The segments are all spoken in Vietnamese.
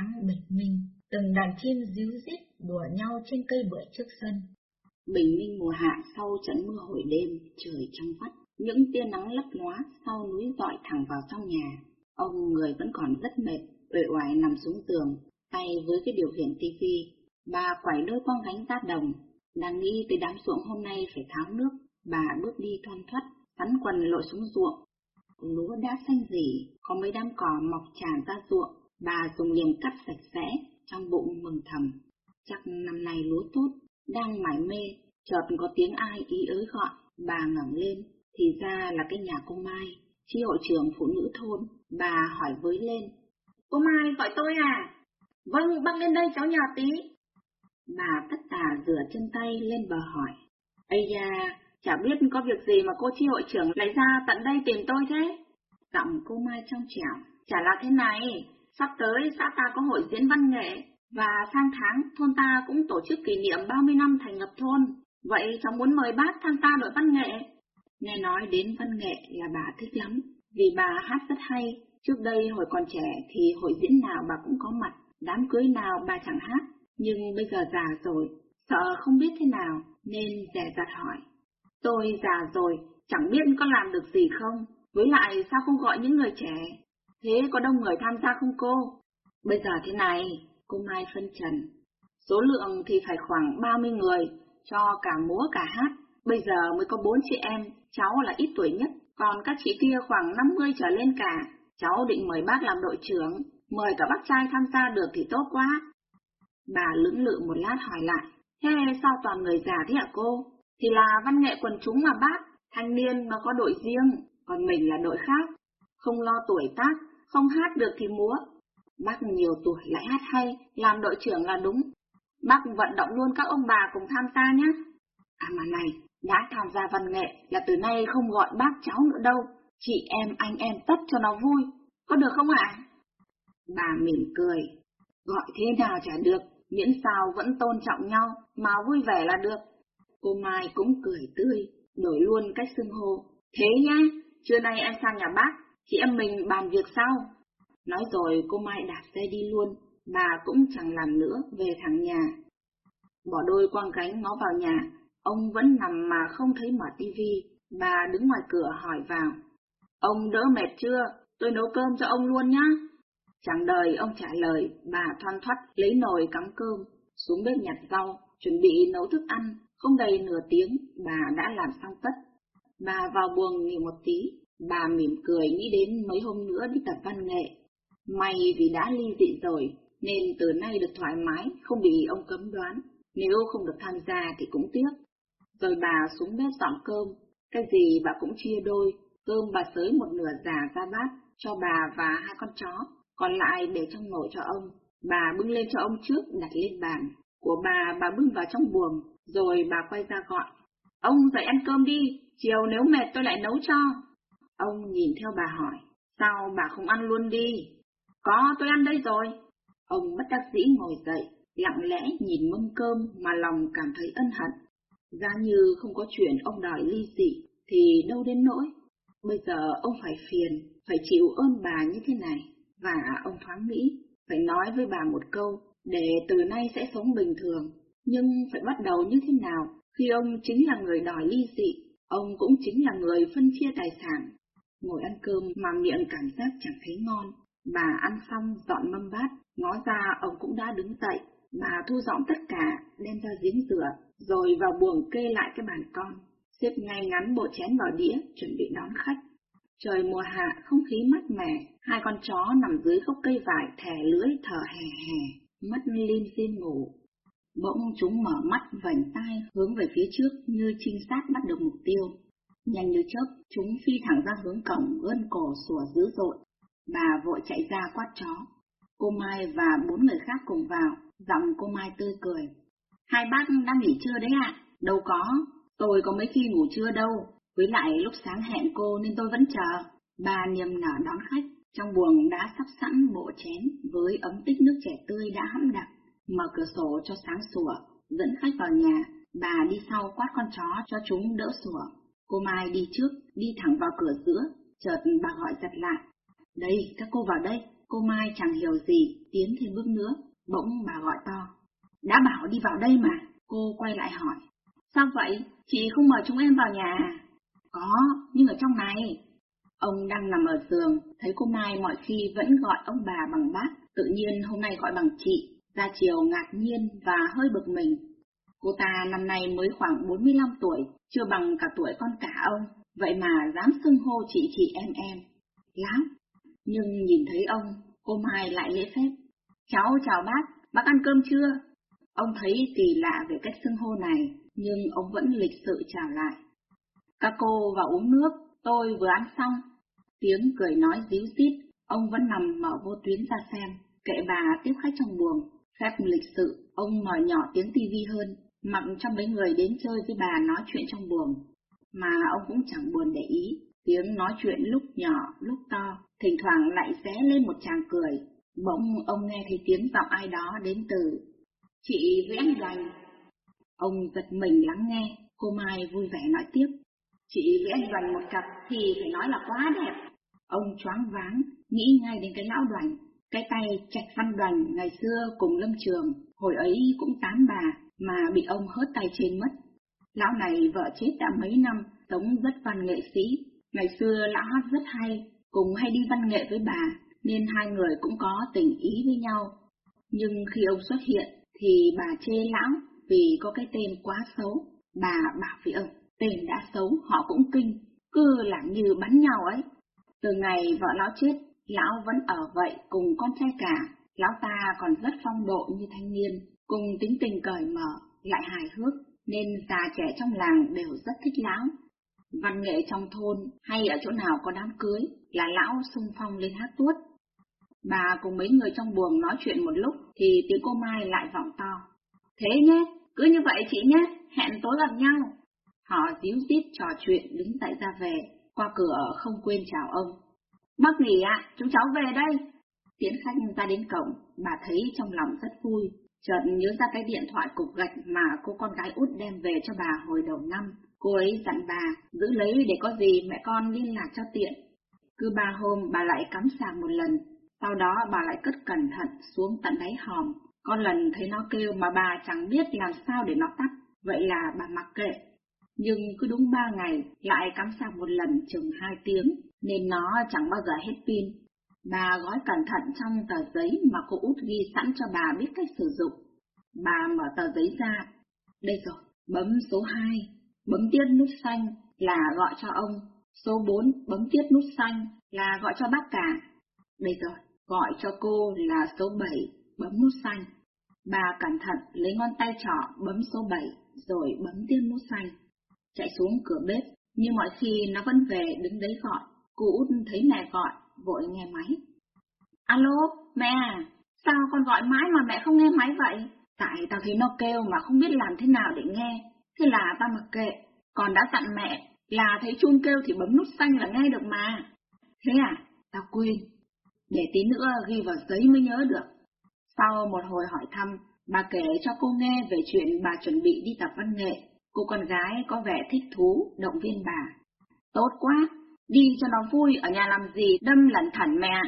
sáng bình minh, từng đàn chim díu dít đùa nhau trên cây bưởi trước sân. Bình minh mùa hạ sau trận mưa hồi đêm, trời trong vắt, những tia nắng lấp lóa sau núi dọi thẳng vào trong nhà. Ông người vẫn còn rất mệt, uể oải nằm xuống giường, tay với cái điều khiển tivi. Bà quải đôi con gánh ra đồng, đang nghĩ tới đám ruộng hôm nay phải tháo nước, bà bước đi thoăn thoắt, sắn quần lội xuống ruộng. Lúa đã xanh rỉ, có mấy đám cỏ mọc tràn ra ruộng, bà dùng liềm cắt sạch sẽ, trong bụng mừng thầm. Chắc năm nay lúa tốt, đang mải mê, chợt có tiếng ai ý ới gọi, bà ngẩng lên, thì ra là cái nhà cô Mai, chi hội trưởng phụ nữ thôn, bà hỏi với lên. Cô Mai gọi tôi à? Vâng, băng lên đây cháu nhờ tí. Bà tất tả rửa chân tay lên bờ hỏi. Ây da, chả biết có việc gì mà cô chi hội trưởng lại ra tận đây tìm tôi thế? Giọng cô Mai trong trẻo, chả là thế này, sắp tới xã ta có hội diễn văn nghệ, và sang tháng thôn ta cũng tổ chức kỷ niệm 30 năm thành lập thôn, vậy cháu muốn mời bác tham gia đội văn nghệ. Nghe nói đến văn nghệ là bà thích lắm, vì bà hát rất hay, trước đây hồi còn trẻ thì hội diễn nào bà cũng có mặt, đám cưới nào bà chẳng hát, nhưng bây giờ già rồi, sợ không biết thế nào, nên dè dặt hỏi. Tôi già rồi, chẳng biết có làm được gì không, với lại sao không gọi những người trẻ? Thế có đông người tham gia không cô? Bây giờ thế này, cô Mai phân trần. Số lượng thì phải khoảng 30 người, cho cả múa cả hát. Bây giờ mới có bốn chị em, cháu là ít tuổi nhất, còn các chị kia khoảng 50 trở lên cả. Cháu định mời bác làm đội trưởng, mời cả bác trai tham gia được thì tốt quá. Bà lưỡng lự một lát hỏi lại, thế sao toàn người già thế hả cô? Thì là văn nghệ quần chúng mà bác, thanh niên nó có đội riêng, còn mình là đội khác. Không lo tuổi tác, không hát được thì múa. Bác nhiều tuổi lại hát hay, làm đội trưởng là đúng. Bác vận động luôn các ông bà cùng tham gia nhé. À mà này, đã tham gia văn nghệ là từ nay không gọi bác cháu nữa đâu. Chị em anh em tất cho nó vui. Có được không ạ? Bà mỉm cười. Gọi thế nào chả được, miễn sao vẫn tôn trọng nhau, mà vui vẻ là được. Cô Mai cũng cười tươi, đổi luôn cách xưng hô. Thế nhá, trưa nay em sang nhà bác, chị em mình bàn việc sau. Nói rồi cô Mai đạp xe đi luôn, bà cũng chẳng làm nữa, về thẳng nhà. Bỏ đôi quang gánh ngó vào nhà, ông vẫn nằm mà không thấy mở tivi, bà đứng ngoài cửa hỏi vào. Ông đỡ mệt chưa? Tôi nấu cơm cho ông luôn nhá. Chẳng đời ông trả lời, bà thoăn thoắt lấy nồi cắm cơm, xuống bếp nhặt rau, chuẩn bị nấu thức ăn, không đầy nửa tiếng, bà đã làm xong tất. Bà vào buồng nghỉ một tí, bà mỉm cười nghĩ đến mấy hôm nữa đi tập văn nghệ. May vì đã ly dị rồi, nên từ nay được thoải mái, không bị ông cấm đoán. Nếu không được tham gia thì cũng tiếc. Rồi bà xuống bếp dọn cơm, cái gì bà cũng chia đôi, cơm bà sới một nửa giả ra bát, cho bà và hai con chó, còn lại để trong nồi cho ông. Bà bưng lên cho ông trước, đặt lên bàn. Của bà, bà bưng vào trong buồng, rồi bà quay ra gọi. Ông dậy ăn cơm đi, chiều nếu mệt tôi lại nấu cho. Ông nhìn theo bà hỏi, sao bà không ăn luôn đi? Có, tôi ăn đây rồi. Ông bất đắc dĩ ngồi dậy, lặng lẽ nhìn mâm cơm mà lòng cảm thấy ân hận. Giá như không có chuyện ông đòi ly dị, thì đâu đến nỗi. Bây giờ ông phải phiền, phải chịu ơn bà như thế này. Và ông thoáng nghĩ, phải nói với bà một câu, để từ nay sẽ sống bình thường. Nhưng phải bắt đầu như thế nào khi ông chính là người đòi ly dị, ông cũng chính là người phân chia tài sản. Ngồi ăn cơm mà miệng cảm giác chẳng thấy ngon, Bà ăn xong dọn mâm bát, ngó ra ông cũng đã đứng dậy. Bà thu dọn tất cả, đem ra giếng rửa, rồi vào buồng kê lại cái bàn con, xếp ngay ngắn bộ chén vào đĩa, chuẩn bị đón khách. Trời mùa hạ, không khí mát mẻ, hai con chó nằm dưới gốc cây vải thẻ lưỡi thở hè hè, mắt lim xin ngủ. Bỗng chúng mở mắt vành tai hướng về phía trước như trinh sát bắt được mục tiêu. Nhanh như chớp, chúng phi thẳng ra hướng cổng, gân cổ sủa dữ dội. Bà vội chạy ra quát chó. Cô Mai và bốn người khác cùng vào, giọng cô Mai tươi cười. Hai bác đang nghỉ trưa đấy ạ? Đâu có, tôi có mấy khi ngủ trưa đâu. Với lại lúc sáng hẹn cô nên tôi vẫn chờ. Bà niềm nở đón khách, trong buồng đã sắp sẵn bộ chén với ấm tích nước trẻ tươi đã hẫm đặc. Mở cửa sổ cho sáng sủa, dẫn khách vào nhà, bà đi sau quát con chó cho chúng đỡ sủa. Cô Mai đi trước, đi thẳng vào cửa giữa, chợt bà gọi giật lại. Đây, các cô vào đây, Cô Mai chẳng hiểu gì, tiến thêm bước nữa, bỗng bà gọi to. Đã bảo đi vào đây mà, cô quay lại hỏi. Sao vậy? Chị không mời chúng em vào nhà à? Có, nhưng ở trong này. Ông đang nằm ở giường, thấy cô Mai mọi khi vẫn gọi ông bà bằng bác, tự nhiên hôm nay gọi bằng chị, ra chiều ngạc nhiên và hơi bực mình. Cô ta năm nay mới khoảng 45 tuổi, chưa bằng cả tuổi con cả ông, vậy mà dám xưng hô chị chị em em. Lắm. Nhưng nhìn thấy ông, cô Mai lại lễ phép. Cháu chào bác, bác ăn cơm chưa? Ông thấy kỳ lạ về cách xưng hô này, nhưng ông vẫn lịch sự chào lại. Các cô vào uống nước, tôi vừa ăn xong. Tiếng cười nói díu dít, ông vẫn nằm mở vô tuyến ra xem, kệ bà tiếp khách trong buồng. Phép lịch sự, ông mở nhỏ tiếng tivi hơn, mặc cho mấy người đến chơi với bà nói chuyện trong buồng. Mà ông cũng chẳng buồn để ý, tiếng nói chuyện lúc nhỏ, lúc to, thỉnh thoảng lại xé lên một chàng cười. Bỗng ông nghe thấy tiếng giọng ai đó đến từ Chị Nguyễn anh Doanh. Ông giật mình lắng nghe, cô Mai vui vẻ nói tiếp. Chị Nguyễn anh Đoàn một cặp thì phải nói là quá đẹp. Ông choáng váng, nghĩ ngay đến cái lão đoàn, cái tay chạch văn đoàn ngày xưa cùng lâm trường, hồi ấy cũng tán bà, mà bị ông hớt tay trên mất. Lão này vợ chết đã mấy năm, sống rất văn nghệ sĩ. Ngày xưa lão hát rất hay, cùng hay đi văn nghệ với bà, nên hai người cũng có tình ý với nhau. Nhưng khi ông xuất hiện, thì bà chê lão vì có cái tên quá xấu. Bà bảo với ông, tên đã xấu họ cũng kinh, cứ làm như bắn nhau ấy. Từ ngày vợ lão chết, lão vẫn ở vậy cùng con trai cả, lão ta còn rất phong độ như thanh niên, cùng tính tình cởi mở, lại hài hước, nên già trẻ trong làng đều rất thích lão. Văn nghệ trong thôn hay ở chỗ nào có đám cưới là lão sung phong lên hát tuốt. Bà cùng mấy người trong buồng nói chuyện một lúc thì tiếng cô Mai lại vọng to. Thế nhé, cứ như vậy chị nhé, hẹn tối gặp nhau. Họ díu dít trò chuyện đứng tại ra về, qua cửa không quên chào ông. Bác nghỉ ạ, chúng cháu về đây. Tiến khách ta đến cổng, bà thấy trong lòng rất vui, chợt nhớ ra cái điện thoại cục gạch mà cô con gái út đem về cho bà hồi đầu năm. Cô ấy dặn bà, giữ lấy để có gì mẹ con liên lạc cho tiện. Cứ ba hôm bà lại cắm sạc một lần, sau đó bà lại cất cẩn thận xuống tận đáy hòm. Con lần thấy nó kêu mà bà chẳng biết làm sao để nó tắt, vậy là bà mặc kệ. Nhưng cứ đúng ba ngày lại cắm sạc một lần chừng hai tiếng, nên nó chẳng bao giờ hết pin. Bà gói cẩn thận trong tờ giấy mà cô út ghi sẵn cho bà biết cách sử dụng. Bà mở tờ giấy ra. Đây rồi, bấm số 2, bấm tiếp nút xanh là gọi cho ông. Số 4 bấm tiếp nút xanh là gọi cho bác cả. Đây rồi, gọi cho cô là số 7, bấm nút xanh. Bà cẩn thận lấy ngón tay trỏ bấm số 7, rồi bấm tiếp nút xanh. Chạy xuống cửa bếp, nhưng mọi khi nó vẫn về đứng đấy gọi. Cô út thấy mẹ gọi, vội nghe máy. Alo, mẹ à, sao con gọi mãi mà mẹ không nghe máy vậy? Tại tao thấy nó kêu mà không biết làm thế nào để nghe. Thế là tao mặc kệ, còn đã dặn mẹ là thấy chuông kêu thì bấm nút xanh là nghe được mà. Thế à, tao quên. Để tí nữa ghi vào giấy mới nhớ được. Sau một hồi hỏi thăm, bà kể cho cô nghe về chuyện bà chuẩn bị đi tập văn nghệ. Cô con gái có vẻ thích thú, động viên bà. Tốt quá, đi cho nó vui, ở nhà làm gì đâm lẩn thẩn mẹ.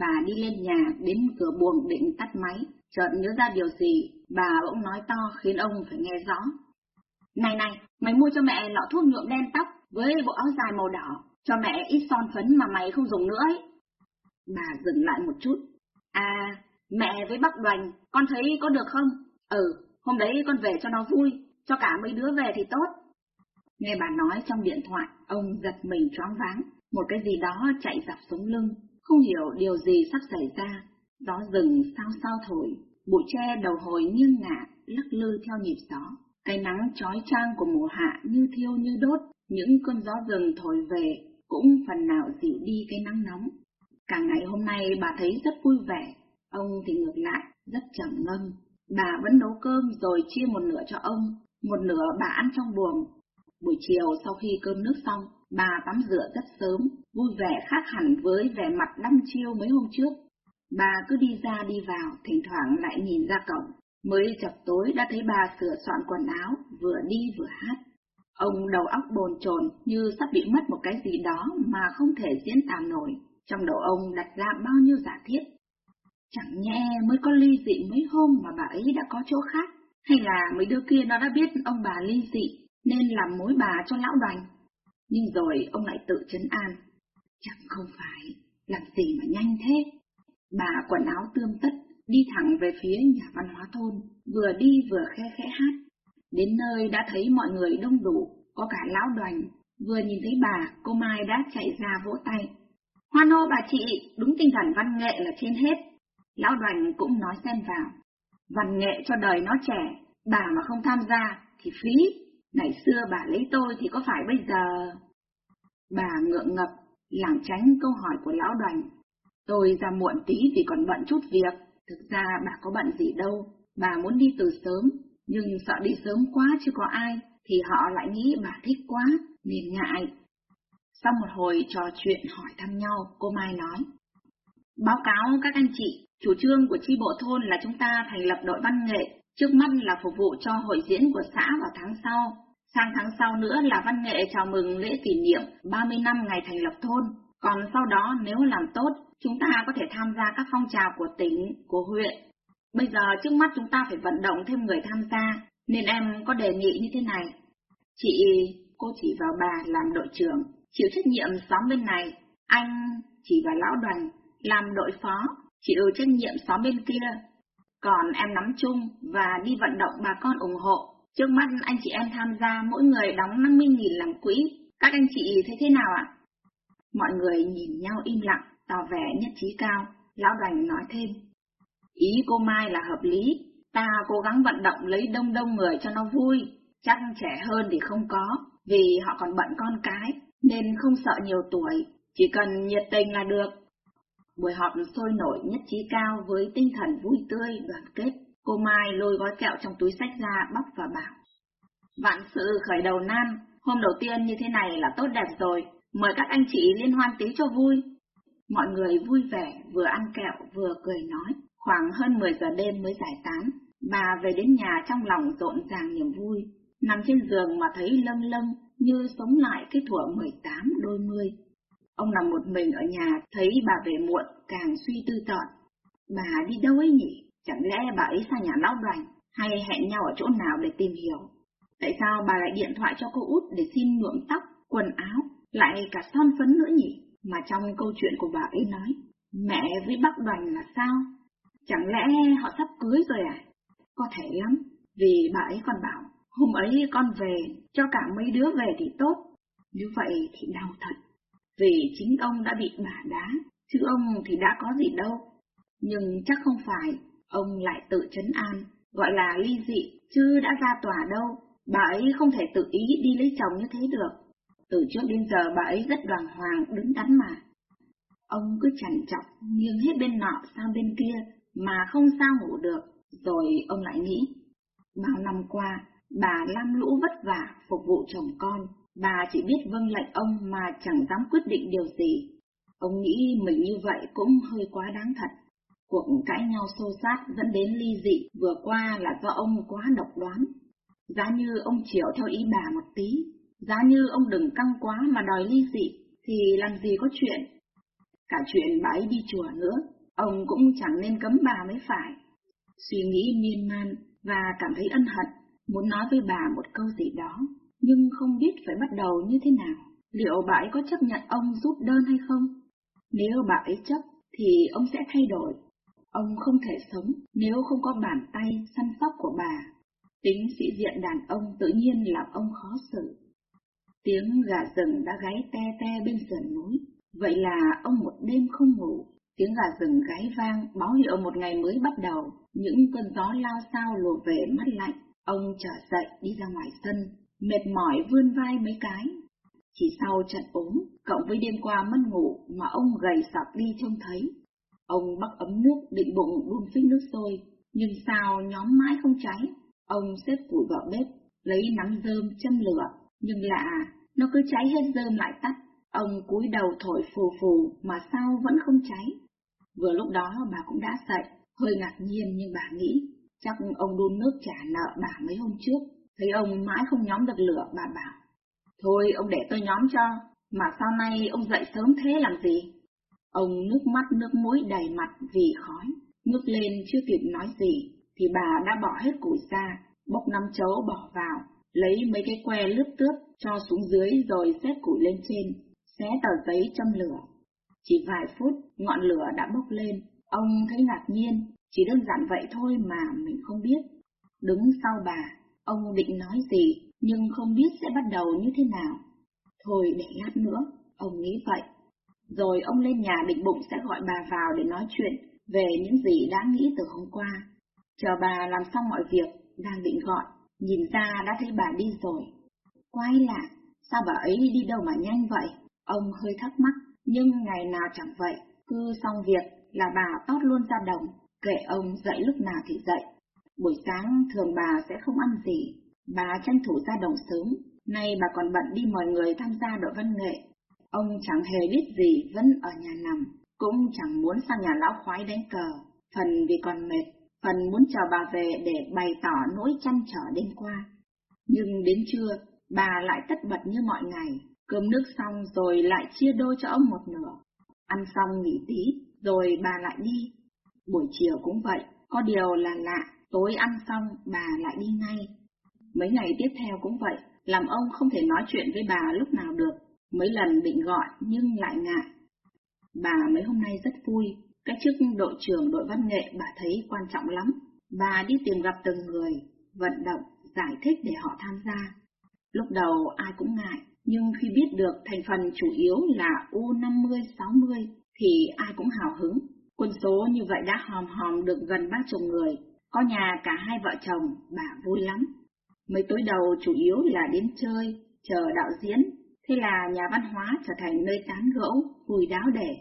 Bà đi lên nhà, đến cửa buồng định tắt máy, chợt nhớ ra điều gì, bà bỗng nói to khiến ông phải nghe rõ. Này này, mày mua cho mẹ lọ thuốc nhuộm đen tóc với bộ áo dài màu đỏ, cho mẹ ít son phấn mà mày không dùng nữa ấy. Bà dừng lại một chút. À, mẹ với bác đoành, con thấy có được không? Ừ, hôm đấy con về cho nó vui, cho cả mấy đứa về thì tốt. Nghe bà nói trong điện thoại, ông giật mình choáng váng, một cái gì đó chạy dọc sống lưng, không hiểu điều gì sắp xảy ra. Gió rừng sao sao thổi, bụi tre đầu hồi nghiêng ngả, lắc lư theo nhịp gió. Cái nắng trói trang của mùa hạ như thiêu như đốt, những cơn gió rừng thổi về cũng phần nào dịu đi cái nắng nóng. Cả ngày hôm nay bà thấy rất vui vẻ, ông thì ngược lại, rất trầm ngâm. Bà vẫn nấu cơm rồi chia một nửa cho ông, một nửa bà ăn trong buồng. Buổi chiều sau khi cơm nước xong, bà tắm rửa rất sớm, vui vẻ khác hẳn với vẻ mặt đăm chiêu mấy hôm trước. Bà cứ đi ra đi vào, thỉnh thoảng lại nhìn ra cổng. Mới chập tối đã thấy bà sửa soạn quần áo, vừa đi vừa hát. Ông đầu óc bồn chồn như sắp bị mất một cái gì đó mà không thể diễn tả nổi. Trong đầu ông đặt ra bao nhiêu giả thiết. Chẳng nhẽ mới có ly dị mấy hôm mà bà ấy đã có chỗ khác, hay là mấy đứa kia nó đã biết ông bà ly dị nên làm mối bà cho lão đoàn. Nhưng rồi ông lại tự chấn an. Chẳng không phải, làm gì mà nhanh thế. Bà quần áo tươm tất, đi thẳng về phía nhà văn hóa thôn, vừa đi vừa khe khẽ hát. Đến nơi đã thấy mọi người đông đủ, có cả lão đoàn, vừa nhìn thấy bà, cô Mai đã chạy ra vỗ tay. Hoan hô bà chị, đúng tinh thần văn nghệ là trên hết. Lão đoàn cũng nói xen vào. Văn nghệ cho đời nó trẻ, bà mà không tham gia thì phí. Ngày xưa bà lấy tôi thì có phải bây giờ... Bà ngượng ngập, lảng tránh câu hỏi của lão đoàn. Tôi ra muộn tí vì còn bận chút việc. Thực ra bà có bận gì đâu, bà muốn đi từ sớm, nhưng sợ đi sớm quá chứ có ai, thì họ lại nghĩ bà thích quá, nên ngại. Sau một hồi trò chuyện hỏi thăm nhau, cô Mai nói. Báo cáo các anh chị, chủ trương của chi bộ thôn là chúng ta thành lập đội văn nghệ, trước mắt là phục vụ cho hội diễn của xã vào tháng sau. Sang tháng sau nữa là văn nghệ chào mừng lễ kỷ niệm 30 năm ngày thành lập thôn. Còn sau đó nếu làm tốt, chúng ta có thể tham gia các phong trào của tỉnh, của huyện. Bây giờ trước mắt chúng ta phải vận động thêm người tham gia, nên em có đề nghị như thế này. Chị, cô chỉ vào bà làm đội trưởng, chịu trách nhiệm xóm bên này, anh chỉ vào lão đoàn, làm đội phó, chịu trách nhiệm xóm bên kia. Còn em nắm chung và đi vận động bà con ủng hộ. Trước mắt anh chị em tham gia mỗi người đóng 50.000 làm quỹ. Các anh chị thấy thế nào ạ? Mọi người nhìn nhau im lặng, tỏ vẻ nhất trí cao. Lão Đành nói thêm. Ý cô Mai là hợp lý, ta cố gắng vận động lấy đông đông người cho nó vui. Chắc trẻ hơn thì không có, vì họ còn bận con cái, nên không sợ nhiều tuổi, chỉ cần nhiệt tình là được. Buổi họp sôi nổi nhất trí cao với tinh thần vui tươi, đoàn kết. Cô Mai lôi gói kẹo trong túi sách ra bóc và bảo. Vạn sự khởi đầu nan, hôm đầu tiên như thế này là tốt đẹp rồi, mời các anh chị liên hoan tí cho vui. Mọi người vui vẻ, vừa ăn kẹo vừa cười nói, khoảng hơn 10 giờ đêm mới giải tán. Bà về đến nhà trong lòng rộn ràng niềm vui, nằm trên giường mà thấy lâng lâng như sống lại cái thuở 18 đôi mươi. Ông nằm một mình ở nhà, thấy bà về muộn, càng suy tư tọn. Bà đi đâu ấy nhỉ? Chẳng lẽ bà ấy sang nhà lão đoàn, hay hẹn nhau ở chỗ nào để tìm hiểu? Tại sao bà lại điện thoại cho cô út để xin nhuộm tóc, quần áo, lại cả son phấn nữa nhỉ? Mà trong câu chuyện của bà ấy nói, mẹ với bác đoàn là sao? Chẳng lẽ họ sắp cưới rồi à? Có thể lắm, vì bà ấy còn bảo, hôm ấy con về, cho cả mấy đứa về thì tốt. Nếu vậy thì đau thật, vì chính ông đã bị bà đá, chứ ông thì đã có gì đâu. Nhưng chắc không phải, ông lại tự chấn an, gọi là ly dị, chứ đã ra tòa đâu, bà ấy không thể tự ý đi lấy chồng như thế được. Từ trước đến giờ bà ấy rất đoàn hoàng, đứng đắn mà. Ông cứ chằn chọc, nghiêng hết bên nọ sang bên kia, mà không sao ngủ được, rồi ông lại nghĩ. Bao năm qua, bà lam lũ vất vả phục vụ chồng con, bà chỉ biết vâng lệnh ông mà chẳng dám quyết định điều gì. Ông nghĩ mình như vậy cũng hơi quá đáng thật. Cuộc cãi nhau xô sát dẫn đến ly dị vừa qua là do ông quá độc đoán. Giá như ông chiều theo ý bà một tí, giá như ông đừng căng quá mà đòi ly dị, thì làm gì có chuyện. Cả chuyện bà ấy đi chùa nữa, ông cũng chẳng nên cấm bà mới phải. Suy nghĩ miên man và cảm thấy ân hận, muốn nói với bà một câu gì đó, nhưng không biết phải bắt đầu như thế nào. Liệu bà ấy có chấp nhận ông giúp đơn hay không? Nếu bà ấy chấp, thì ông sẽ thay đổi. Ông không thể sống nếu không có bàn tay săn sóc của bà. Tính sĩ diện đàn ông tự nhiên làm ông khó xử. Tiếng gà rừng đã gáy te te bên sườn núi. Vậy là ông một đêm không ngủ. Tiếng gà rừng gáy vang báo hiệu một ngày mới bắt đầu. Những cơn gió lao sao lùa về mắt lạnh. Ông trở dậy đi ra ngoài sân, mệt mỏi vươn vai mấy cái. Chỉ sau trận ốm, cộng với đêm qua mất ngủ mà ông gầy sọc đi trông thấy. Ông bắt ấm nước định bụng đun phích nước sôi, nhưng sao nhóm mãi không cháy. Ông xếp củi vào bếp, lấy nắm rơm châm lửa, nhưng lạ, nó cứ cháy hết rơm lại tắt. Ông cúi đầu thổi phù phù mà sao vẫn không cháy. Vừa lúc đó bà cũng đã dậy, hơi ngạc nhiên nhưng bà nghĩ, chắc ông đun nước trả nợ bà mấy hôm trước. Thấy ông mãi không nhóm được lửa, bà bảo, thôi ông để tôi nhóm cho, mà sau nay ông dậy sớm thế làm gì? Ông nước mắt nước mũi đầy mặt vì khói, ngước lên chưa kịp nói gì, thì bà đã bỏ hết củi ra, bốc năm chấu bỏ vào, lấy mấy cái que lướt tướp cho xuống dưới rồi xếp củi lên trên, xé tờ giấy châm lửa. Chỉ vài phút, ngọn lửa đã bốc lên, ông thấy ngạc nhiên, chỉ đơn giản vậy thôi mà mình không biết. Đứng sau bà, ông định nói gì, nhưng không biết sẽ bắt đầu như thế nào. Thôi để lát nữa, ông nghĩ vậy. Rồi ông lên nhà định bụng sẽ gọi bà vào để nói chuyện về những gì đã nghĩ từ hôm qua. Chờ bà làm xong mọi việc, đang định gọi, nhìn ra đã thấy bà đi rồi. Quái lạ, sao bà ấy đi đâu mà nhanh vậy? Ông hơi thắc mắc, nhưng ngày nào chẳng vậy, cứ xong việc là bà tót luôn ra đồng, kệ ông dậy lúc nào thì dậy. Buổi sáng thường bà sẽ không ăn gì, bà tranh thủ ra đồng sớm, nay bà còn bận đi mời người tham gia đội văn nghệ. Ông chẳng hề biết gì vẫn ở nhà nằm, cũng chẳng muốn sang nhà lão khoái đánh cờ, phần vì còn mệt, phần muốn chờ bà về để bày tỏ nỗi chăn trở đêm qua. Nhưng đến trưa, bà lại tất bật như mọi ngày, cơm nước xong rồi lại chia đôi cho ông một nửa. Ăn xong nghỉ tí, rồi bà lại đi. Buổi chiều cũng vậy, có điều là lạ, tối ăn xong bà lại đi ngay. Mấy ngày tiếp theo cũng vậy, làm ông không thể nói chuyện với bà lúc nào được, mấy lần định gọi nhưng lại ngại. Bà mấy hôm nay rất vui, cái chức đội trưởng đội văn nghệ bà thấy quan trọng lắm. Bà đi tìm gặp từng người, vận động, giải thích để họ tham gia. Lúc đầu ai cũng ngại, nhưng khi biết được thành phần chủ yếu là U50-60 thì ai cũng hào hứng. Quân số như vậy đã hòm hòm được gần ba chục người, có nhà cả hai vợ chồng, bà vui lắm. Mấy tối đầu chủ yếu là đến chơi, chờ đạo diễn, thế là nhà văn hóa trở thành nơi tán gẫu, vui đáo để.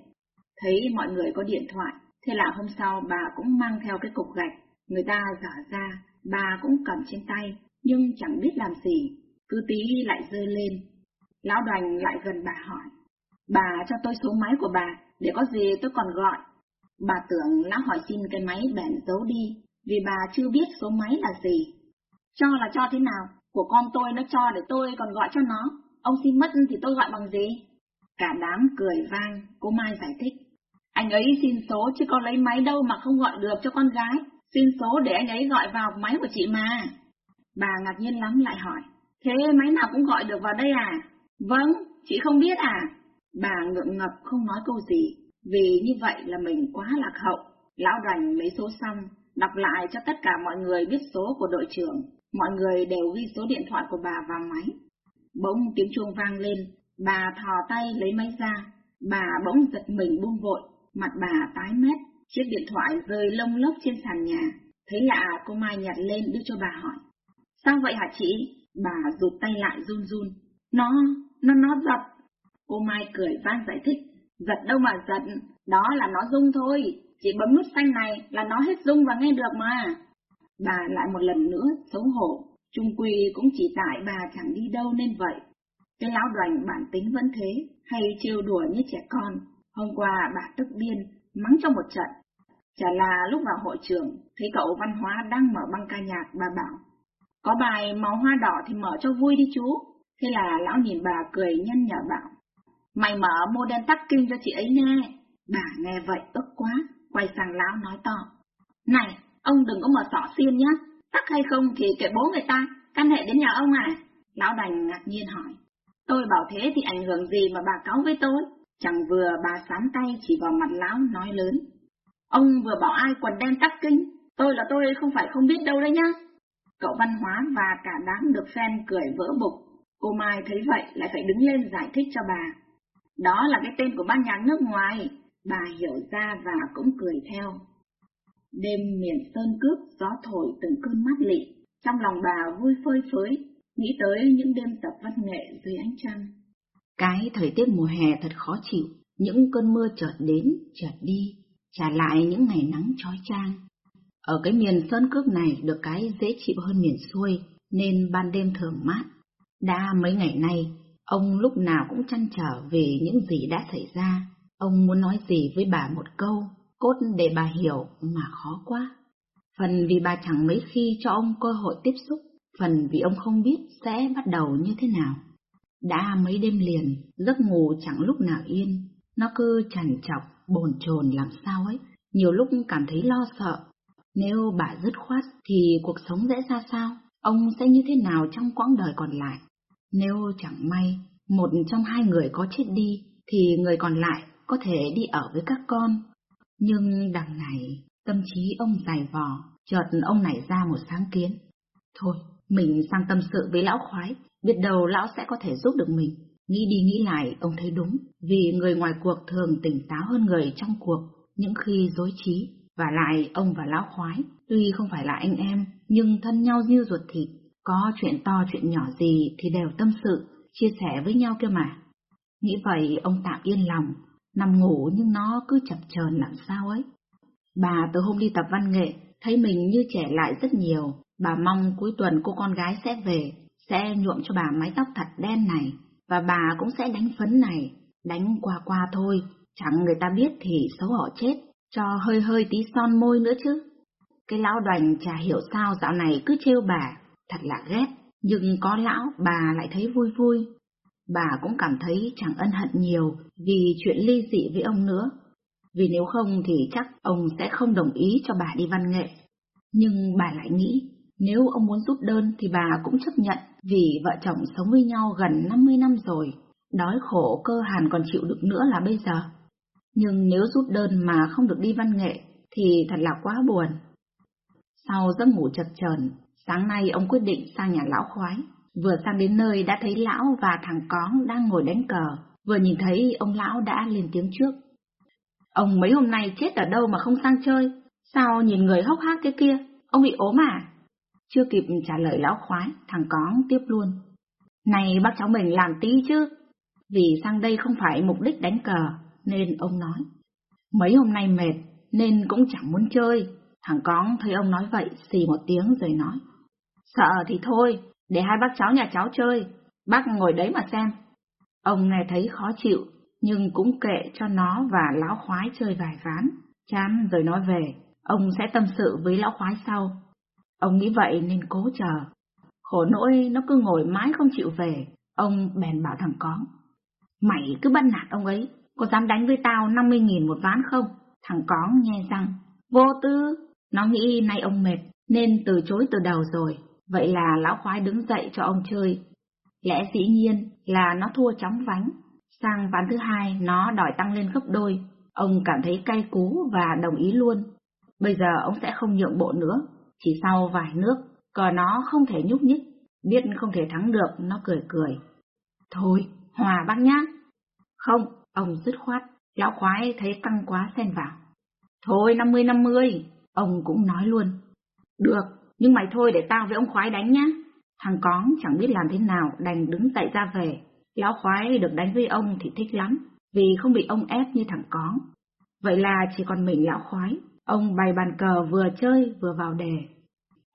Thấy mọi người có điện thoại, thế là hôm sau bà cũng mang theo cái cục gạch, người ta giả ra, bà cũng cầm trên tay, nhưng chẳng biết làm gì, cứ tí lại rơi lên. Lão đoành lại gần bà hỏi, bà cho tôi số máy của bà, để có gì tôi còn gọi. Bà tưởng lão hỏi xin cái máy bèn giấu đi, vì bà chưa biết số máy là gì. Cho là cho thế nào, của con tôi nó cho để tôi còn gọi cho nó, ông xin mất thì tôi gọi bằng gì? Cả đám cười vang, cô Mai giải thích. Anh ấy xin số chứ có lấy máy đâu mà không gọi được cho con gái, xin số để anh ấy gọi vào máy của chị mà. Bà ngạc nhiên lắm lại hỏi, thế máy nào cũng gọi được vào đây à? Vâng, chị không biết à? Bà ngượng ngập không nói câu gì, vì như vậy là mình quá lạc hậu. Lão đành lấy số xong, đọc lại cho tất cả mọi người biết số của đội trưởng. Mọi người đều ghi số điện thoại của bà vào máy. Bỗng tiếng chuông vang lên, bà thò tay lấy máy ra. Bà bỗng giật mình buông vội, mặt bà tái mét, chiếc điện thoại rơi lông lốc trên sàn nhà. Thấy lạ, cô Mai nhặt lên đưa cho bà hỏi. Sao vậy hả chị? Bà rụt tay lại run run. Nó, nó, nó giật. Cô Mai cười vang giải thích. Giật đâu mà giật, đó là nó rung thôi. Chỉ bấm nút xanh này là nó hết rung và nghe được mà. Bà lại một lần nữa xấu hổ, trung quy cũng chỉ tại bà chẳng đi đâu nên vậy. Cái lão đoành bản tính vẫn thế, hay trêu đùa như trẻ con. Hôm qua bà tức điên, mắng cho một trận. Chả là lúc vào hội trường, thấy cậu văn hóa đang mở băng ca nhạc, bà bảo. Có bài máu hoa đỏ thì mở cho vui đi chú. Thế là lão nhìn bà cười nhân nhở bảo. Mày mở modern tắc kinh cho chị ấy nghe. Bà nghe vậy ức quá, quay sang lão nói to. Này, ông đừng có mở sỏ xiên nhá, tắc hay không thì kệ bố người ta, căn hệ đến nhà ông à? Lão đành ngạc nhiên hỏi. Tôi bảo thế thì ảnh hưởng gì mà bà cáu với tôi? Chẳng vừa bà sán tay chỉ vào mặt lão nói lớn. Ông vừa bảo ai quần đen tắc kinh, tôi là tôi không phải không biết đâu đấy nhá. Cậu văn hóa và cả đám được phen cười vỡ bụng. Cô Mai thấy vậy lại phải đứng lên giải thích cho bà. Đó là cái tên của ban nhạc nước ngoài. Bà hiểu ra và cũng cười theo. Đêm miền sơn cướp, gió thổi từng cơn mát lị. Trong lòng bà vui phơi phới, nghĩ tới những đêm tập văn nghệ dưới ánh trăng. Cái thời tiết mùa hè thật khó chịu, những cơn mưa chợt đến, chợt đi, trả lại những ngày nắng trói trang. Ở cái miền sơn cước này được cái dễ chịu hơn miền xuôi, nên ban đêm thường mát. Đã mấy ngày nay, ông lúc nào cũng chăn trở về những gì đã xảy ra. Ông muốn nói gì với bà một câu, cốt để bà hiểu mà khó quá. Phần vì bà chẳng mấy khi cho ông cơ hội tiếp xúc, phần vì ông không biết sẽ bắt đầu như thế nào. Đã mấy đêm liền, giấc ngủ chẳng lúc nào yên, nó cứ trằn trọc bồn chồn làm sao ấy, nhiều lúc cảm thấy lo sợ. Nếu bà dứt khoát thì cuộc sống dễ ra sao? Ông sẽ như thế nào trong quãng đời còn lại? Nếu chẳng may, một trong hai người có chết đi, thì người còn lại có thể đi ở với các con. Nhưng đằng này, tâm trí ông dài vò, chợt ông nảy ra một sáng kiến. Thôi, mình sang tâm sự với lão khoái, biết đâu lão sẽ có thể giúp được mình. Nghĩ đi nghĩ lại, ông thấy đúng, vì người ngoài cuộc thường tỉnh táo hơn người trong cuộc, những khi dối trí. Và lại, ông và lão khoái, tuy không phải là anh em, nhưng thân nhau như ruột thịt, có chuyện to chuyện nhỏ gì thì đều tâm sự, chia sẻ với nhau kia mà. Nghĩ vậy, ông tạm yên lòng, nằm ngủ nhưng nó cứ chập chờn làm sao ấy. Bà từ hôm đi tập văn nghệ, thấy mình như trẻ lại rất nhiều, bà mong cuối tuần cô con gái sẽ về, sẽ nhuộm cho bà mái tóc thật đen này, và bà cũng sẽ đánh phấn này, đánh qua qua thôi, chẳng người ta biết thì xấu hổ chết, cho hơi hơi tí son môi nữa chứ. Cái lão đoành chả hiểu sao dạo này cứ trêu bà, thật là ghét, nhưng có lão bà lại thấy vui vui. Bà cũng cảm thấy chẳng ân hận nhiều vì chuyện ly dị với ông nữa, vì nếu không thì chắc ông sẽ không đồng ý cho bà đi văn nghệ. Nhưng bà lại nghĩ, nếu ông muốn rút đơn thì bà cũng chấp nhận vì vợ chồng sống với nhau gần 50 năm rồi, đói khổ cơ hàn còn chịu được nữa là bây giờ. Nhưng nếu rút đơn mà không được đi văn nghệ thì thật là quá buồn. Sau giấc ngủ chập chờn, sáng nay ông quyết định sang nhà lão khoái. Vừa sang đến nơi đã thấy lão và thằng cóng đang ngồi đánh cờ, vừa nhìn thấy ông lão đã lên tiếng trước. Ông mấy hôm nay chết ở đâu mà không sang chơi? Sao nhìn người hốc hác thế kia? Ông bị ốm à? Chưa kịp trả lời lão khoái, thằng cóng tiếp luôn. Này bác cháu mình làm tí chứ. Vì sang đây không phải mục đích đánh cờ, nên ông nói. Mấy hôm nay mệt, nên cũng chẳng muốn chơi. Thằng cóng thấy ông nói vậy, xì một tiếng rồi nói. Sợ thì thôi, để hai bác cháu nhà cháu chơi, bác ngồi đấy mà xem. Ông nghe thấy khó chịu, nhưng cũng kệ cho nó và lão khoái chơi vài ván, chán rồi nói về, ông sẽ tâm sự với lão khoái sau. Ông nghĩ vậy nên cố chờ. Khổ nỗi nó cứ ngồi mãi không chịu về, ông bèn bảo thằng con. Mày cứ bắt nạt ông ấy, có dám đánh với tao 50.000 một ván không? Thằng con nghe rằng, vô tư, nó nghĩ nay ông mệt, nên từ chối từ đầu rồi. Vậy là lão khoái đứng dậy cho ông chơi. Lẽ dĩ nhiên là nó thua chóng vánh. Sang ván thứ hai nó đòi tăng lên gấp đôi. Ông cảm thấy cay cú và đồng ý luôn. Bây giờ ông sẽ không nhượng bộ nữa. Chỉ sau vài nước, cờ nó không thể nhúc nhích. Biết không thể thắng được, nó cười cười. Thôi, hòa bác nhá. Không, ông dứt khoát. Lão khoái thấy căng quá xen vào. Thôi, 50-50, ông cũng nói luôn. Được, nhưng mày thôi để tao với ông khoái đánh nhá. Thằng cóng chẳng biết làm thế nào đành đứng tại ra về. Lão khoái được đánh với ông thì thích lắm, vì không bị ông ép như thằng cóng. Vậy là chỉ còn mình lão khoái, ông bày bàn cờ vừa chơi vừa vào đề.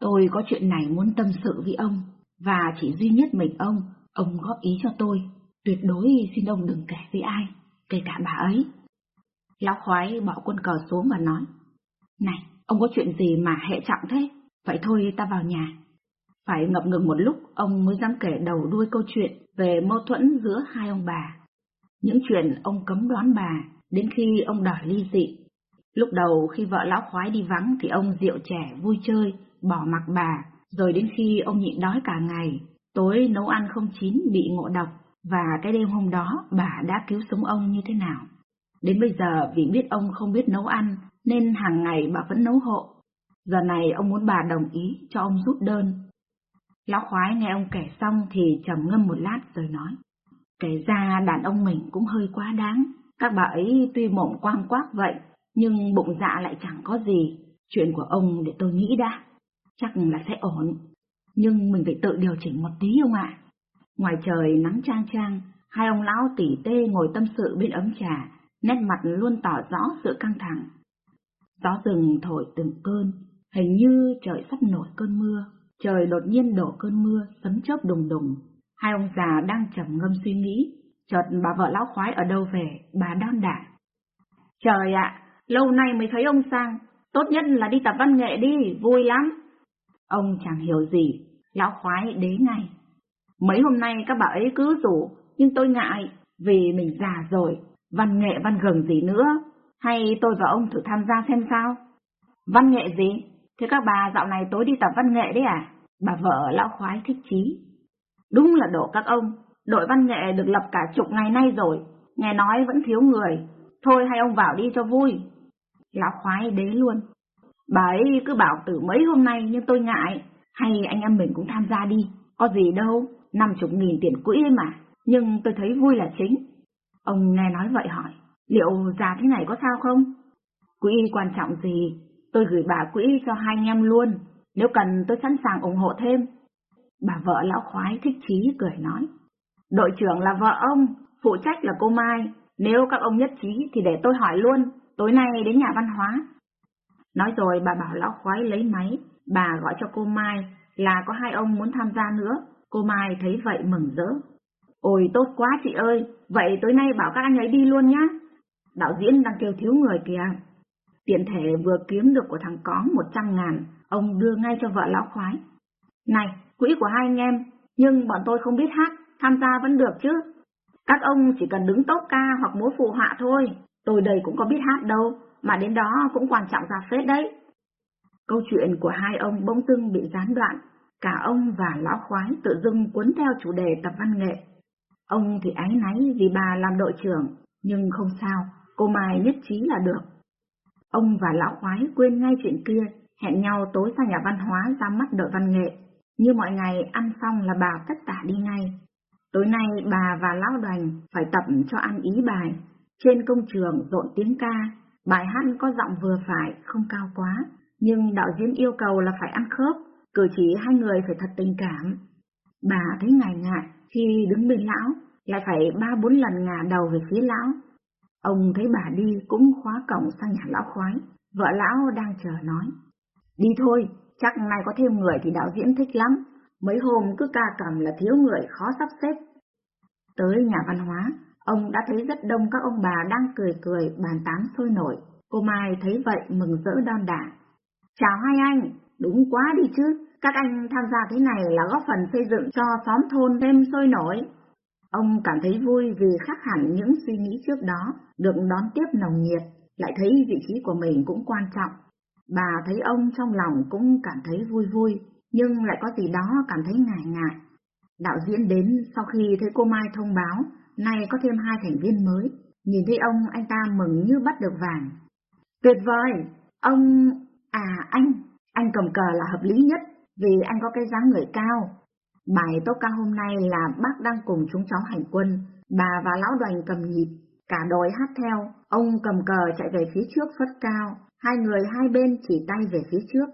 Tôi có chuyện này muốn tâm sự với ông, và chỉ duy nhất mình ông, ông góp ý cho tôi. Tuyệt đối xin ông đừng kể với ai, kể cả bà ấy. Lão khoái bỏ quân cờ xuống và nói, Này, ông có chuyện gì mà hệ trọng thế? Vậy thôi ta vào nhà. Phải ngập ngừng một lúc, ông mới dám kể đầu đuôi câu chuyện về mâu thuẫn giữa hai ông bà. Những chuyện ông cấm đoán bà, đến khi ông đòi ly dị. Lúc đầu khi vợ lão khoái đi vắng thì ông rượu trẻ vui chơi, bỏ mặc bà, rồi đến khi ông nhịn đói cả ngày, tối nấu ăn không chín bị ngộ độc, và cái đêm hôm đó bà đã cứu sống ông như thế nào. Đến bây giờ vì biết ông không biết nấu ăn, nên hàng ngày bà vẫn nấu hộ, Giờ này ông muốn bà đồng ý cho ông rút đơn. Lão khoái nghe ông kể xong thì trầm ngâm một lát rồi nói. Kể ra đàn ông mình cũng hơi quá đáng. Các bà ấy tuy mộng quang quác vậy, nhưng bụng dạ lại chẳng có gì. Chuyện của ông để tôi nghĩ đã. Chắc là sẽ ổn. Nhưng mình phải tự điều chỉnh một tí ông ạ. Ngoài trời nắng trang trang, hai ông lão tỉ tê ngồi tâm sự bên ấm trà, nét mặt luôn tỏ rõ sự căng thẳng. Gió rừng thổi từng cơn, Hình như trời sắp nổi cơn mưa, trời đột nhiên đổ cơn mưa, sấm chớp đùng đùng. Hai ông già đang trầm ngâm suy nghĩ, chợt bà vợ lão khoái ở đâu về, bà đon đả. Trời ạ, lâu nay mới thấy ông sang, tốt nhất là đi tập văn nghệ đi, vui lắm. Ông chẳng hiểu gì, lão khoái đế ngay. Mấy hôm nay các bà ấy cứ rủ, nhưng tôi ngại, vì mình già rồi, văn nghệ văn gừng gì nữa. Hay tôi và ông thử tham gia xem sao? Văn nghệ gì? Thế các bà dạo này tối đi tập văn nghệ đấy à? Bà vợ lão khoái thích chí. Đúng là đổ các ông, đội văn nghệ được lập cả chục ngày nay rồi, nghe nói vẫn thiếu người. Thôi hay ông vào đi cho vui. Lão khoái đế luôn. Bà ấy cứ bảo từ mấy hôm nay nhưng tôi ngại, hay anh em mình cũng tham gia đi, có gì đâu, năm chục nghìn tiền quỹ mà, nhưng tôi thấy vui là chính. Ông nghe nói vậy hỏi, liệu già thế này có sao không? Quỹ quan trọng gì, tôi gửi bà quỹ cho hai anh em luôn, nếu cần tôi sẵn sàng ủng hộ thêm. Bà vợ lão khoái thích chí cười nói, đội trưởng là vợ ông, phụ trách là cô Mai, nếu các ông nhất trí thì để tôi hỏi luôn, tối nay đến nhà văn hóa. Nói rồi bà bảo lão khoái lấy máy, bà gọi cho cô Mai là có hai ông muốn tham gia nữa. Cô Mai thấy vậy mừng rỡ. Ôi tốt quá chị ơi, vậy tối nay bảo các anh ấy đi luôn nhá. Đạo diễn đang kêu thiếu người kìa. Tiện thể vừa kiếm được của thằng Có một trăm ngàn, ông đưa ngay cho vợ lão khoái. Này, quỹ của hai anh em, nhưng bọn tôi không biết hát, tham gia vẫn được chứ. Các ông chỉ cần đứng tốt ca hoặc múa phụ họa thôi, tôi đây cũng có biết hát đâu, mà đến đó cũng quan trọng ra phết đấy. Câu chuyện của hai ông bỗng dưng bị gián đoạn, cả ông và lão khoái tự dưng cuốn theo chủ đề tập văn nghệ. Ông thì áy náy vì bà làm đội trưởng, nhưng không sao, cô Mai nhất trí là được. Ông và lão khoái quên ngay chuyện kia, hẹn nhau tối ra nhà văn hóa ra mắt đội văn nghệ. Như mọi ngày ăn xong là bà tất tả đi ngay. Tối nay bà và lão đoàn phải tập cho ăn ý bài. Trên công trường rộn tiếng ca, bài hát có giọng vừa phải, không cao quá, nhưng đạo diễn yêu cầu là phải ăn khớp, cử chỉ hai người phải thật tình cảm. Bà thấy ngại ngại khi đứng bên lão, lại phải ba bốn lần ngả đầu về phía lão. Ông thấy bà đi cũng khóa cổng sang nhà lão khoái, vợ lão đang chờ nói. Đi thôi, chắc nay có thêm người thì đạo diễn thích lắm, mấy hôm cứ ca cầm là thiếu người khó sắp xếp. Tới nhà văn hóa, ông đã thấy rất đông các ông bà đang cười cười bàn tán sôi nổi. Cô Mai thấy vậy mừng rỡ đon đả. Chào hai anh, đúng quá đi chứ, các anh tham gia thế này là góp phần xây dựng cho xóm thôn thêm sôi nổi. Ông cảm thấy vui vì khác hẳn những suy nghĩ trước đó, được đón tiếp nồng nhiệt, lại thấy vị trí của mình cũng quan trọng. Bà thấy ông trong lòng cũng cảm thấy vui vui, nhưng lại có gì đó cảm thấy ngại ngại. Đạo diễn đến sau khi thấy cô Mai thông báo, nay có thêm hai thành viên mới. Nhìn thấy ông, anh ta mừng như bắt được vàng. Tuyệt vời! Ông... À anh, anh cầm cờ là hợp lý nhất, vì anh có cái dáng người cao. Bài tố ca hôm nay là bác đang cùng chúng cháu hành quân, bà và lão đoàn cầm nhịp, cả đội hát theo, ông cầm cờ chạy về phía trước phất cao, hai người hai bên chỉ tay về phía trước.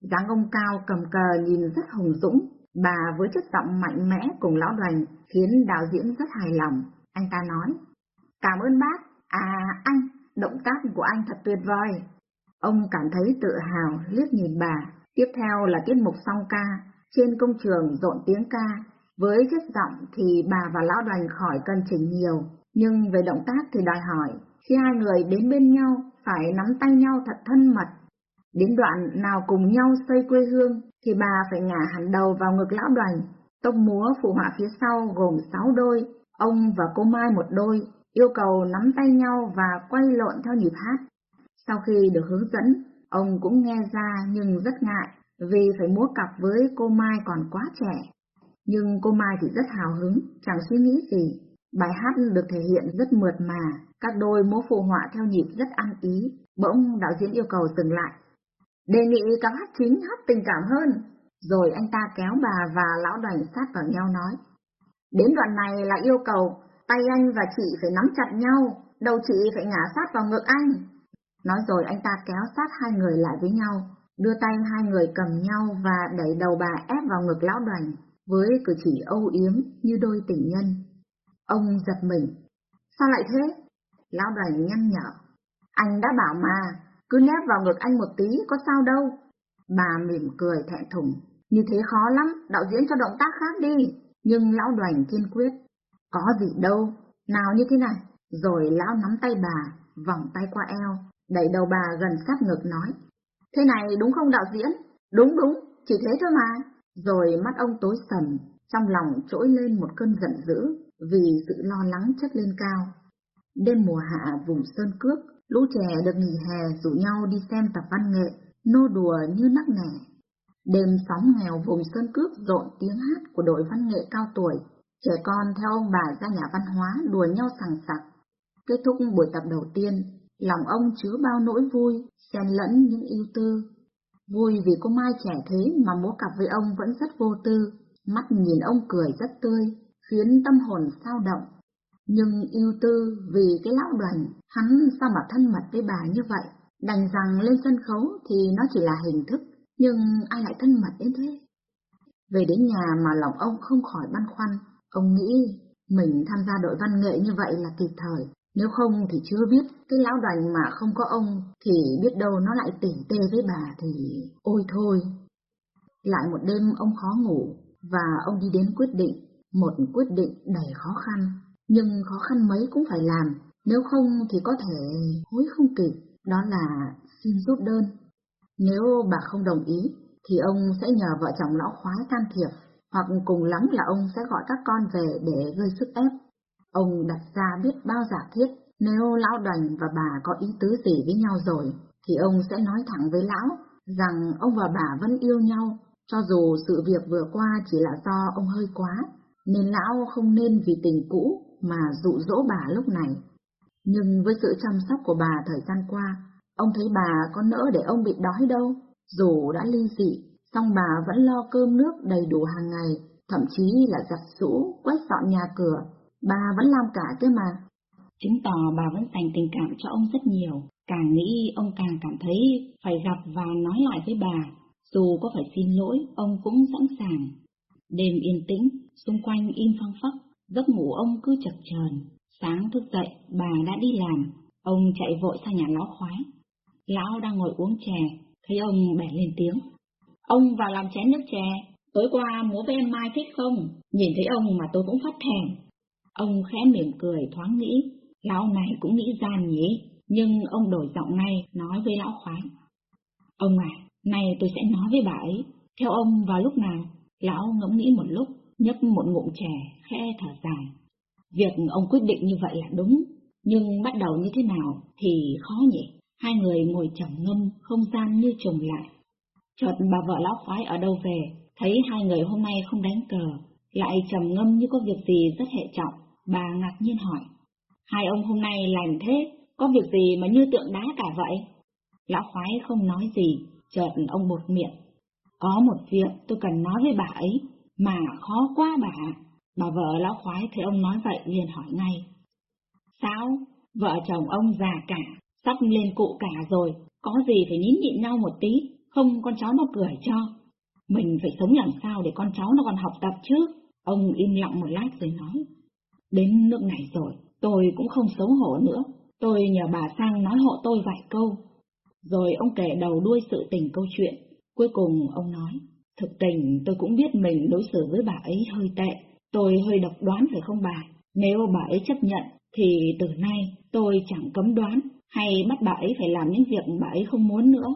dáng ông cao cầm cờ nhìn rất hùng dũng, bà với chất giọng mạnh mẽ cùng lão đoàn khiến đạo diễn rất hài lòng. Anh ta nói, cảm ơn bác, à anh, động tác của anh thật tuyệt vời. Ông cảm thấy tự hào liếc nhìn bà, tiếp theo là tiết mục song ca, trên công trường rộn tiếng ca. Với chất giọng thì bà và lão đoàn khỏi cần chỉnh nhiều, nhưng về động tác thì đòi hỏi, khi hai người đến bên nhau phải nắm tay nhau thật thân mật. Đến đoạn nào cùng nhau xây quê hương thì bà phải ngả hẳn đầu vào ngực lão đoàn. Tốc múa phụ họa phía sau gồm sáu đôi, ông và cô Mai một đôi, yêu cầu nắm tay nhau và quay lộn theo nhịp hát. Sau khi được hướng dẫn, ông cũng nghe ra nhưng rất ngại vì phải múa cặp với cô Mai còn quá trẻ. Nhưng cô Mai thì rất hào hứng, chẳng suy nghĩ gì. Bài hát được thể hiện rất mượt mà, các đôi múa phụ họa theo nhịp rất ăn ý, bỗng đạo diễn yêu cầu dừng lại. Đề nghị các hát chính hát tình cảm hơn, rồi anh ta kéo bà và lão đoàn sát vào nhau nói. Đến đoạn này là yêu cầu, tay anh và chị phải nắm chặt nhau, đầu chị phải ngả sát vào ngực anh. Nói rồi anh ta kéo sát hai người lại với nhau, đưa tay hai người cầm nhau và đẩy đầu bà ép vào ngực lão đoàn, với cử chỉ âu yếm như đôi tình nhân. Ông giật mình. Sao lại thế? Lão đoàn nhăn nhở. Anh đã bảo mà, cứ nép vào ngực anh một tí có sao đâu. Bà mỉm cười thẹn thùng. Như thế khó lắm, đạo diễn cho động tác khác đi. Nhưng lão đoàn kiên quyết. Có gì đâu, nào như thế này. Rồi lão nắm tay bà, vòng tay qua eo, đẩy đầu bà gần sát ngực nói. Thế này đúng không đạo diễn? Đúng đúng, chỉ thế thôi mà. Rồi mắt ông tối sầm, trong lòng trỗi lên một cơn giận dữ vì sự lo lắng chất lên cao. Đêm mùa hạ vùng sơn cước, Lũ trẻ được nghỉ hè rủ nhau đi xem tập văn nghệ, nô đùa như nắc nẻ. Đêm sóng nghèo vùng sơn cước rộn tiếng hát của đội văn nghệ cao tuổi, trẻ con theo ông bà ra nhà văn hóa đùa nhau sằng sặc. Kết thúc buổi tập đầu tiên, lòng ông chứa bao nỗi vui, xen lẫn những yêu tư. Vui vì cô Mai trẻ thế mà múa cặp với ông vẫn rất vô tư, mắt nhìn ông cười rất tươi, khiến tâm hồn sao động. Nhưng yêu tư vì cái lão đoàn, hắn sao mà thân mật với bà như vậy, đành rằng lên sân khấu thì nó chỉ là hình thức, nhưng ai lại thân mật đến thế? Về đến nhà mà lòng ông không khỏi băn khoăn, ông nghĩ mình tham gia đội văn nghệ như vậy là kịp thời, nếu không thì chưa biết cái lão đoàn mà không có ông thì biết đâu nó lại tỉnh tê với bà thì ôi thôi. Lại một đêm ông khó ngủ và ông đi đến quyết định, một quyết định đầy khó khăn, nhưng khó khăn mấy cũng phải làm, nếu không thì có thể hối không kịp, đó là xin giúp đơn. Nếu bà không đồng ý, thì ông sẽ nhờ vợ chồng lão khoái can thiệp, hoặc cùng lắm là ông sẽ gọi các con về để gây sức ép. Ông đặt ra biết bao giả thiết, nếu lão đành và bà có ý tứ gì với nhau rồi, thì ông sẽ nói thẳng với lão rằng ông và bà vẫn yêu nhau, cho dù sự việc vừa qua chỉ là do ông hơi quá, nên lão không nên vì tình cũ mà dụ dỗ bà lúc này. Nhưng với sự chăm sóc của bà thời gian qua, ông thấy bà có nỡ để ông bị đói đâu, dù đã ly dị, song bà vẫn lo cơm nước đầy đủ hàng ngày, thậm chí là giặt sũ, quét dọn nhà cửa, bà vẫn làm cả cơ mà. Chứng tỏ bà vẫn dành tình cảm cho ông rất nhiều, càng nghĩ ông càng cảm thấy phải gặp và nói lại với bà, dù có phải xin lỗi, ông cũng sẵn sàng. Đêm yên tĩnh, xung quanh im phăng phắc, giấc ngủ ông cứ chập chờn. Sáng thức dậy, bà đã đi làm, ông chạy vội sang nhà lão khoái. Lão đang ngồi uống chè, thấy ông bẻ lên tiếng. Ông vào làm chén nước chè, tối qua múa với em Mai thích không? Nhìn thấy ông mà tôi cũng phát thèm. Ông khẽ mỉm cười thoáng nghĩ, lão này cũng nghĩ gian nhỉ, nhưng ông đổi giọng ngay nói với lão khoái. Ông à, nay tôi sẽ nói với bà ấy, theo ông vào lúc nào? Lão ngẫm nghĩ một lúc, nhấp một ngụm chè, khẽ thở dài. Việc ông quyết định như vậy là đúng, nhưng bắt đầu như thế nào thì khó nhỉ? Hai người ngồi trầm ngâm, không gian như trùng lại. Chợt bà vợ lão khoái ở đâu về, thấy hai người hôm nay không đánh cờ, lại trầm ngâm như có việc gì rất hệ trọng, bà ngạc nhiên hỏi. Hai ông hôm nay lành thế, có việc gì mà như tượng đá cả vậy? Lão khoái không nói gì, chợt ông bột miệng. Có một việc tôi cần nói với bà ấy, mà khó quá bà. Bà vợ lão khoái thấy ông nói vậy liền hỏi ngay. Sao? Vợ chồng ông già cả, sắp lên cụ cả rồi, có gì phải nín nhịn nhau một tí, không con cháu nó cười cho. Mình phải sống làm sao để con cháu nó còn học tập chứ? Ông im lặng một lát rồi nói. Đến nước này rồi, tôi cũng không xấu hổ nữa. Tôi nhờ bà sang nói hộ tôi vài câu. Rồi ông kể đầu đuôi sự tình câu chuyện. Cuối cùng ông nói, thực tình tôi cũng biết mình đối xử với bà ấy hơi tệ. Tôi hơi độc đoán phải không bà? Nếu bà ấy chấp nhận, thì từ nay tôi chẳng cấm đoán hay bắt bà ấy phải làm những việc bà ấy không muốn nữa.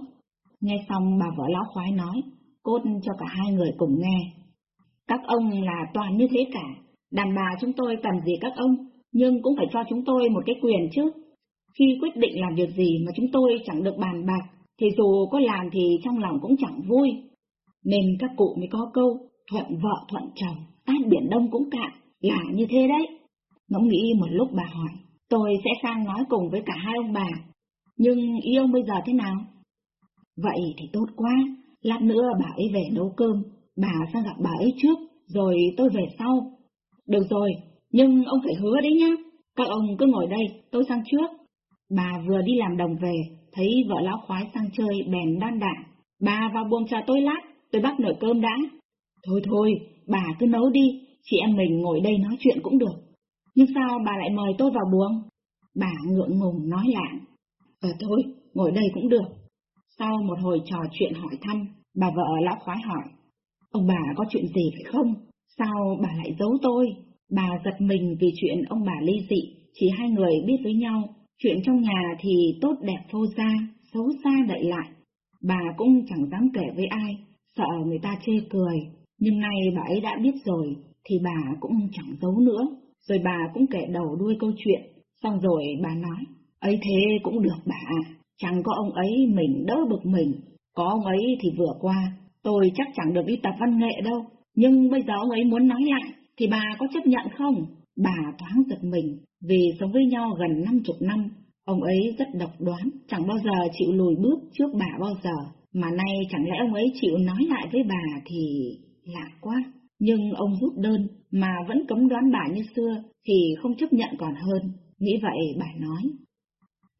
Nghe xong bà vợ lão khoái nói, cốt cho cả hai người cùng nghe. Các ông là toàn như thế cả, đàn bà chúng tôi cần gì các ông, nhưng cũng phải cho chúng tôi một cái quyền chứ. Khi quyết định làm việc gì mà chúng tôi chẳng được bàn bạc, thì dù có làm thì trong lòng cũng chẳng vui. Nên các cụ mới có câu, thuận vợ thuận chồng, tát biển đông cũng cạn, là như thế đấy. Ngẫm nghĩ một lúc bà hỏi, tôi sẽ sang nói cùng với cả hai ông bà, nhưng ý ông bây giờ thế nào? Vậy thì tốt quá, lát nữa bà ấy về nấu cơm, bà sang gặp bà ấy trước, rồi tôi về sau. Được rồi, nhưng ông phải hứa đấy nhá, các ông cứ ngồi đây, tôi sang trước. Bà vừa đi làm đồng về, thấy vợ lão khoái sang chơi bèn đan đạn. Bà vào buồng trà tôi lát, tôi bắt nồi cơm đã. Thôi thôi, bà cứ nấu đi, chị em mình ngồi đây nói chuyện cũng được. Nhưng sao bà lại mời tôi vào buồng? Bà ngượng ngùng nói lạng. Ờ thôi, ngồi đây cũng được. Sau một hồi trò chuyện hỏi thăm, bà vợ lão khoái hỏi. Ông bà có chuyện gì phải không? Sao bà lại giấu tôi? Bà giật mình vì chuyện ông bà ly dị, chỉ hai người biết với nhau. Chuyện trong nhà thì tốt đẹp phô ra, xấu xa đậy lại. Bà cũng chẳng dám kể với ai, sợ người ta chê cười. Nhưng nay bà ấy đã biết rồi, thì bà cũng chẳng giấu nữa. Rồi bà cũng kể đầu đuôi câu chuyện, xong rồi bà nói, Ấy thế cũng được bà, chẳng có ông ấy mình đỡ bực mình, có ông ấy thì vừa qua, tôi chắc chẳng được đi tập văn nghệ đâu, nhưng bây giờ ông ấy muốn nói lại, thì bà có chấp nhận không? Bà thoáng giật mình, vì sống với nhau gần năm chục năm, ông ấy rất độc đoán, chẳng bao giờ chịu lùi bước trước bà bao giờ, mà nay chẳng lẽ ông ấy chịu nói lại với bà thì lạ quá. Nhưng ông rút đơn mà vẫn cấm đoán bà như xưa thì không chấp nhận còn hơn. Nghĩ vậy bà nói.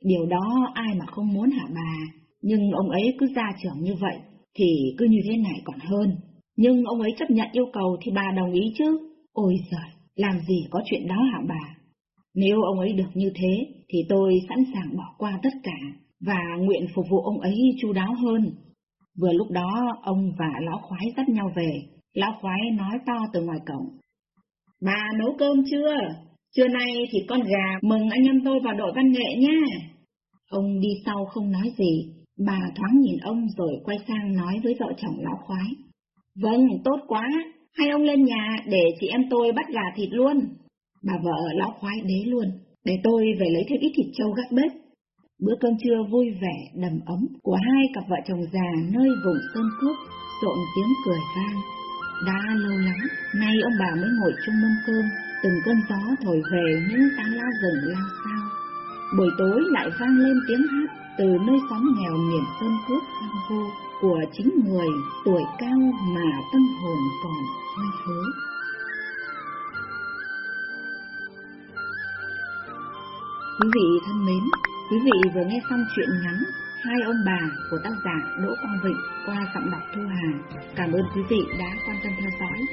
Điều đó ai mà không muốn hả bà, nhưng ông ấy cứ ra trưởng như vậy thì cứ như thế này còn hơn. Nhưng ông ấy chấp nhận yêu cầu thì bà đồng ý chứ. Ôi giời, làm gì có chuyện đó hả bà? Nếu ông ấy được như thế thì tôi sẵn sàng bỏ qua tất cả và nguyện phục vụ ông ấy chu đáo hơn. Vừa lúc đó ông và lão khoái dắt nhau về, lão khoái nói to từ ngoài cổng. Bà nấu cơm chưa? Trưa nay thì con gà mừng anh em tôi vào đội văn nghệ nha. Ông đi sau không nói gì, bà thoáng nhìn ông rồi quay sang nói với vợ chồng lão khoái. Vâng, tốt quá, hai ông lên nhà để chị em tôi bắt gà thịt luôn. Bà vợ lão khoái đế luôn, để tôi về lấy thêm ít thịt trâu gác bếp. Bữa cơm trưa vui vẻ, đầm ấm của hai cặp vợ chồng già nơi vùng sơn cước, rộn tiếng cười vang. Đã lâu lắm, nay ông bà mới ngồi chung mâm cơm, từng cơn gió thổi về những tán lá rừng lao sao. Buổi tối lại vang lên tiếng hát từ nơi xóm nghèo miền sơn cước sang vô của chính người tuổi cao mà tâm hồn còn hơi hứa. Quý vị thân mến, quý vị vừa nghe xong chuyện ngắn Hai ông bà của tác giả Đỗ Quang Vịnh qua giọng đọc Thu Hà. Cảm ơn quý vị đã quan tâm theo dõi.